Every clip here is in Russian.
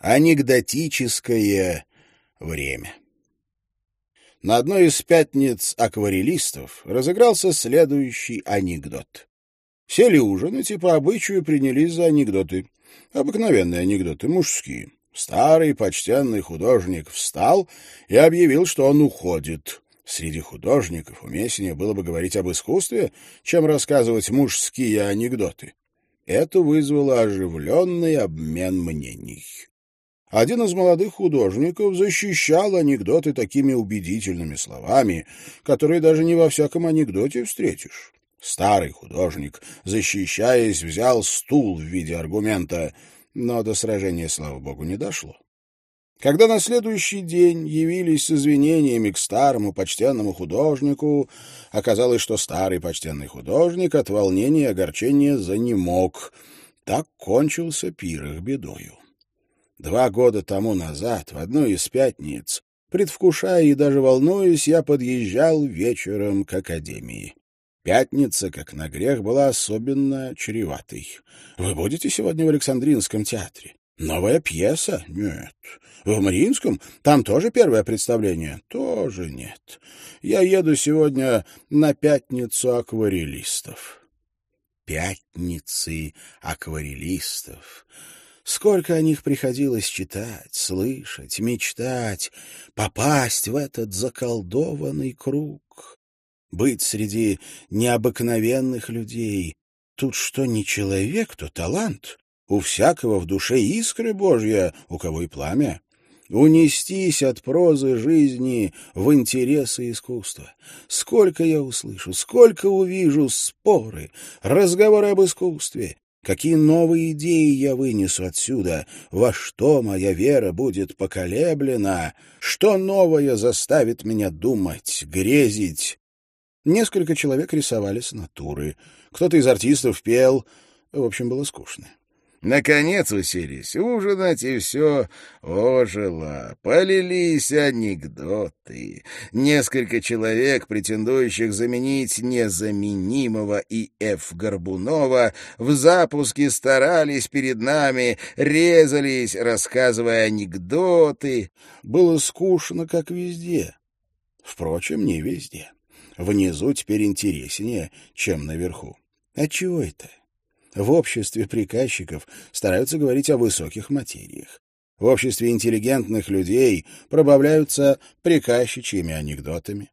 Анекдотическое время. На одной из пятниц акварелистов разыгрался следующий анекдот. Сели ужинать и по обычаю принялись за анекдоты. Обыкновенные анекдоты, мужские. Старый почтенный художник встал и объявил, что он уходит. Среди художников уместнее было бы говорить об искусстве, чем рассказывать мужские анекдоты. Это вызвало оживленный обмен мнений. Один из молодых художников защищал анекдоты такими убедительными словами, которые даже не во всяком анекдоте встретишь. Старый художник, защищаясь, взял стул в виде аргумента, но до сражения, слава богу, не дошло. Когда на следующий день явились с извинениями к старому почтенному художнику, оказалось, что старый почтенный художник от волнения и огорчения занемог. Так кончился пир их бедою. Два года тому назад, в одну из пятниц, предвкушая и даже волнуясь, я подъезжал вечером к академии. Пятница, как на грех, была особенно чреватой. Вы будете сегодня в Александринском театре? Новая пьеса? Нет. В Мариинском? Там тоже первое представление? Тоже нет. Я еду сегодня на пятницу акварелистов. Пятницы акварелистов. Сколько о них приходилось читать, слышать, мечтать, попасть в этот заколдованный круг. Быть среди необыкновенных людей. Тут что не человек, то талант. У всякого в душе искры Божья, у кого и пламя. Унестись от прозы жизни в интересы искусства. Сколько я услышу, сколько увижу споры, разговоры об искусстве. Какие новые идеи я вынесу отсюда? Во что моя вера будет поколеблена? Что новое заставит меня думать, грезить? Несколько человек рисовали с натуры. Кто-то из артистов пел. В общем, было скучно. Наконец уселись ужинать, и все ожило. Полились анекдоты. Несколько человек, претендующих заменить незаменимого И.Ф. Горбунова, в запуске старались перед нами, резались, рассказывая анекдоты. Было скучно, как везде. Впрочем, не везде. Внизу теперь интереснее, чем наверху. Отчего это? В обществе приказчиков стараются говорить о высоких материях. В обществе интеллигентных людей пробавляются приказчичьими анекдотами.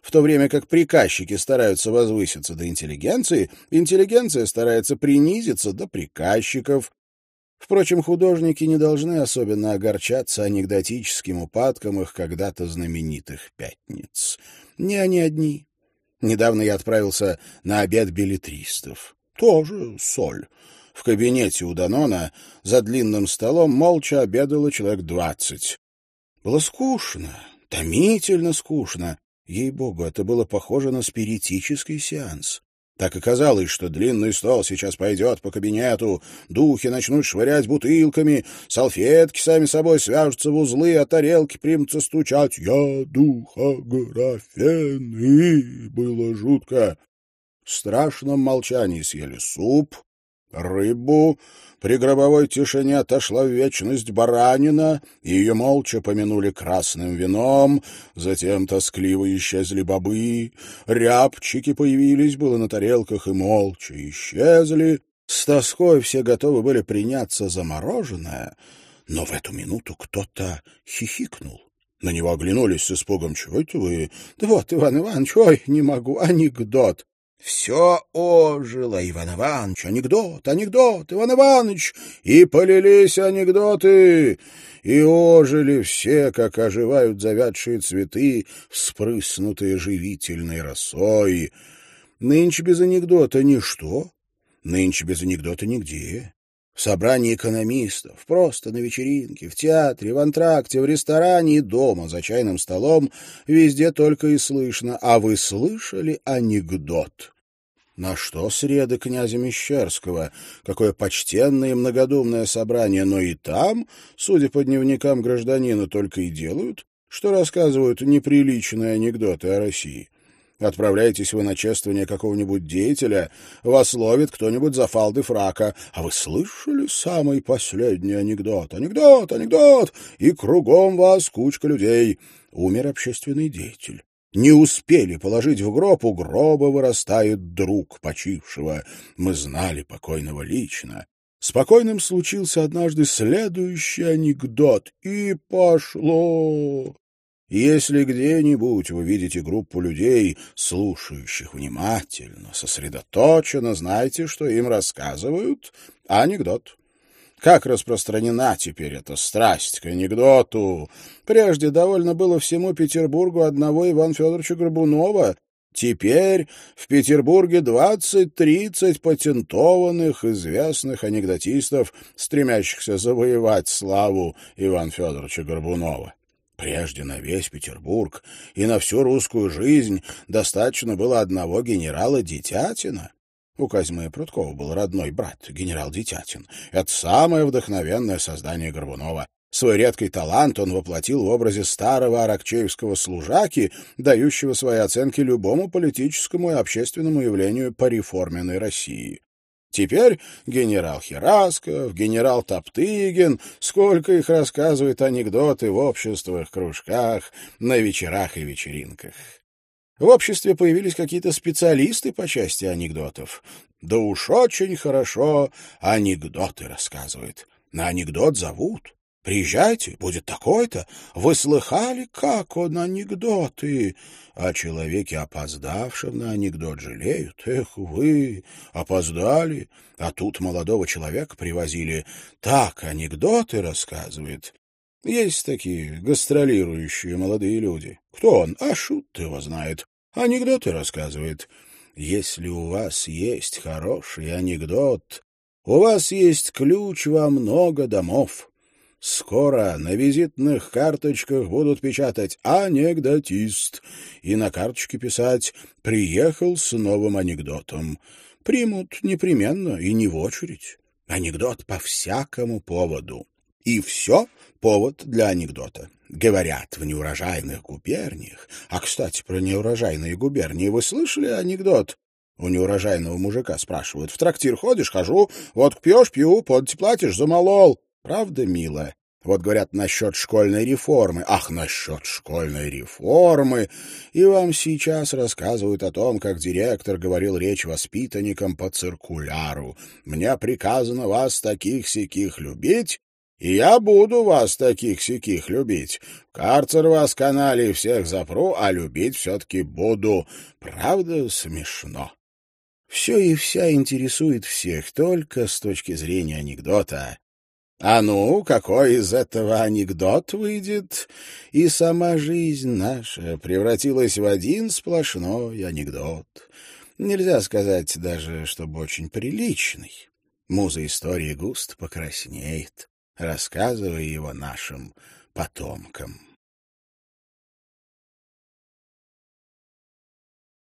В то время как приказчики стараются возвыситься до интеллигенции, интеллигенция старается принизиться до приказчиков. Впрочем, художники не должны особенно огорчаться анекдотическим упадком их когда-то знаменитых пятниц. Не они одни. Недавно я отправился на обед билетристов. Тоже соль. В кабинете у Данона за длинным столом молча обедало человек двадцать. Было скучно, томительно скучно. Ей-богу, это было похоже на спиритический сеанс. Так и казалось, что длинный стол сейчас пойдет по кабинету, духи начнут швырять бутылками, салфетки сами собой свяжутся в узлы, а тарелки примутся стучать. «Я духографен!» И было жутко. В страшном молчании съели суп, рыбу, при гробовой тишине отошла в вечность баранина, и ее молча помянули красным вином, затем тоскливо исчезли бобы, рябчики появились было на тарелках и молча исчезли. С тоской все готовы были приняться за мороженое, но в эту минуту кто-то хихикнул. На него оглянулись с испугом. «Чего это вы?» «Да вот, Иван Иванович, ой, не могу, анекдот!» Все ожило, Иван Иванович, анекдот, анекдот, Иван Иванович, и полились анекдоты, и ожили все, как оживают завядшие цветы, вспрыснутые живительной росой. Нынче без анекдота ничто, нынче без анекдота нигде. В собрании экономистов, просто на вечеринке, в театре, в антракте, в ресторане и дома за чайным столом везде только и слышно «А вы слышали анекдот?» На что среды князя Мещерского? Какое почтенное и многодумное собрание, но и там, судя по дневникам гражданина, только и делают, что рассказывают неприличные анекдоты о России. Отправляетесь вы на чествование какого-нибудь деятеля, вас ловит кто-нибудь за фалды фрака. А вы слышали самый последний анекдот? Анекдот, анекдот! И кругом вас кучка людей. Умер общественный деятель. Не успели положить в гроб, у гроба вырастает друг почившего. Мы знали покойного лично. Спокойным случился однажды следующий анекдот. И пошло. Если где-нибудь вы видите группу людей, слушающих внимательно, сосредоточенно, знайте, что им рассказывают анекдот. Как распространена теперь эта страсть к анекдоту? Прежде довольно было всему Петербургу одного Ивана Федоровича Горбунова, Теперь в Петербурге двадцать-тридцать патентованных известных анекдотистов, стремящихся завоевать славу Ивана Федоровича Горбунова. Прежде на весь Петербург и на всю русскую жизнь достаточно было одного генерала Детятина. У Козьмы Прудкова был родной брат, генерал Детятин. Это самое вдохновенное создание Горбунова. Свой редкий талант он воплотил в образе старого аракчеевского служаки, дающего свои оценки любому политическому и общественному явлению по реформенной России. Теперь генерал Херасков, генерал Топтыгин, сколько их рассказывает анекдоты в обществах, кружках, на вечерах и вечеринках. В обществе появились какие-то специалисты по части анекдотов. Да уж очень хорошо анекдоты рассказывает. На анекдот зовут. Приезжайте, будет такой-то. Вы слыхали, как он анекдоты? О человеке, опоздавшем на анекдот, жалеют. Эх вы, опоздали. А тут молодого человека привозили. Так анекдоты рассказывает. Есть такие гастролирующие молодые люди. Кто он? А шут его знает. Анекдоты рассказывает. Если у вас есть хороший анекдот, у вас есть ключ во много домов. Скоро на визитных карточках будут печатать «анекдотист» и на карточке писать «приехал с новым анекдотом». Примут непременно и не в очередь. Анекдот по всякому поводу. И все повод для анекдота. Говорят, в неурожайных губерниях... А, кстати, про неурожайные губернии вы слышали анекдот? У неурожайного мужика спрашивают. В трактир ходишь? Хожу. Вот пьешь, пью, подти платишь, замолол. Правда, милая? Вот говорят насчет школьной реформы. Ах, насчет школьной реформы! И вам сейчас рассказывают о том, как директор говорил речь воспитанникам по циркуляру. Мне приказано вас таких-сяких любить, и я буду вас таких-сяких любить. Карцер вас канале всех запру, а любить все-таки буду. Правда, смешно. Все и вся интересует всех только с точки зрения анекдота. А ну, какой из этого анекдот выйдет? И сама жизнь наша превратилась в один сплошной анекдот. Нельзя сказать даже, чтобы очень приличный. Муза истории густо покраснеет, рассказывая его нашим потомкам.